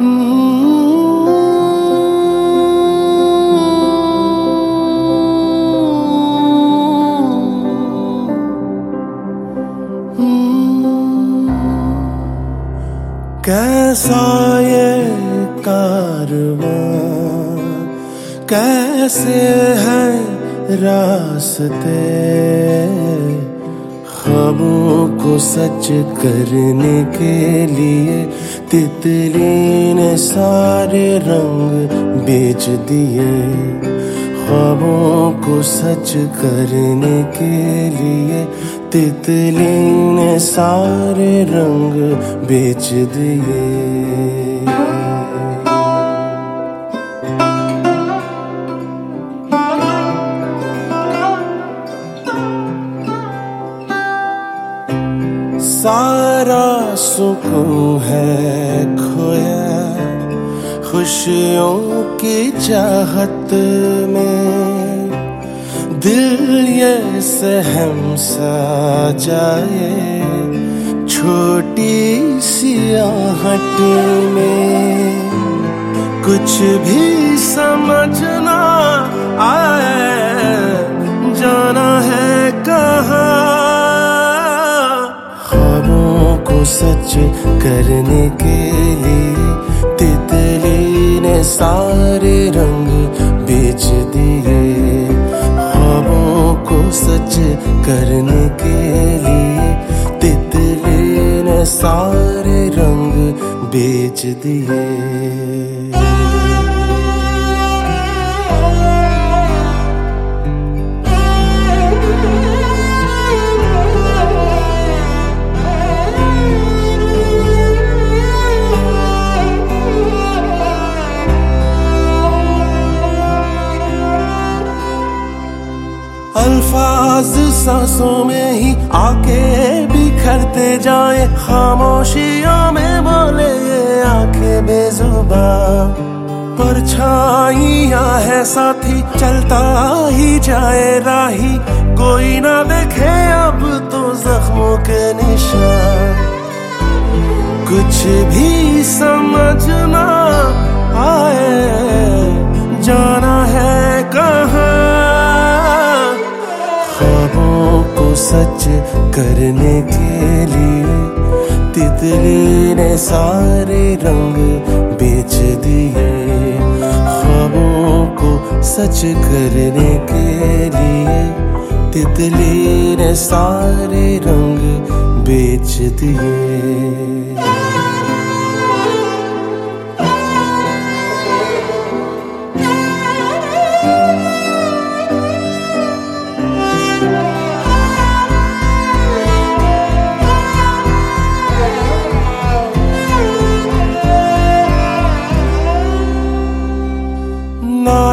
Mm-hmm. कैसा ये कारवा? कैसे हैं रास्ते? ख्वाबों को सच करने के लिए तितली ने सारे रंग बेच दिए। ख्वाबों को सच करने के लिए तितली ने सारे रंग बेच दिए। सारा सुकून है खोया। खुशियों की चाहत में दिल ये सहम सा जाए। छोटी सी आहट में कुछ भी समझना सच करने के लिए। तितली ने सारे रंग बेच दिए। ख्वाबों को सच करने के लिए। तितली ने सारे रंग बेच दिए। अल्फाज सांसों में ही आके बिखरते जाए। खामोशियों में बोले ये आँखें बेजुबा। परछाइयाँ है साथी, चलता ही जाए राही। कोई ना देखे अब तो जख्मों के निशान। कुछ भी समझना सच करने के लिए तितली ने सारे रंग बेच दिए। ख्वाबों को सच करने के लिए तितली ने सारे रंग बेच दिए।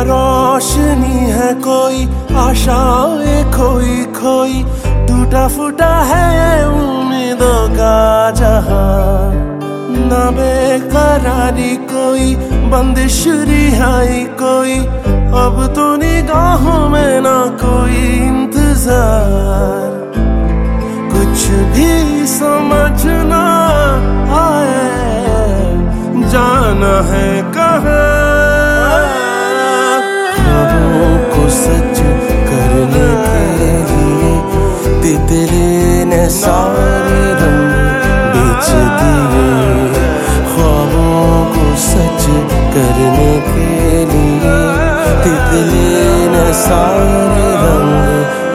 रोशनी है कोई आशाएँ खोई खोई टूटा फूटा है उम्मीदों का जहाँ। न बेकरारी कोई बंदिश रिहाई कोई। अब तो निगाहों में ना कोई इंतज़ार। कुछ भी समझना आए जाना है सारे रंग बेच दिए ख्वाबों को सच करने के लिए तितली ने सारे रंग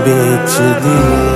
बेच दिए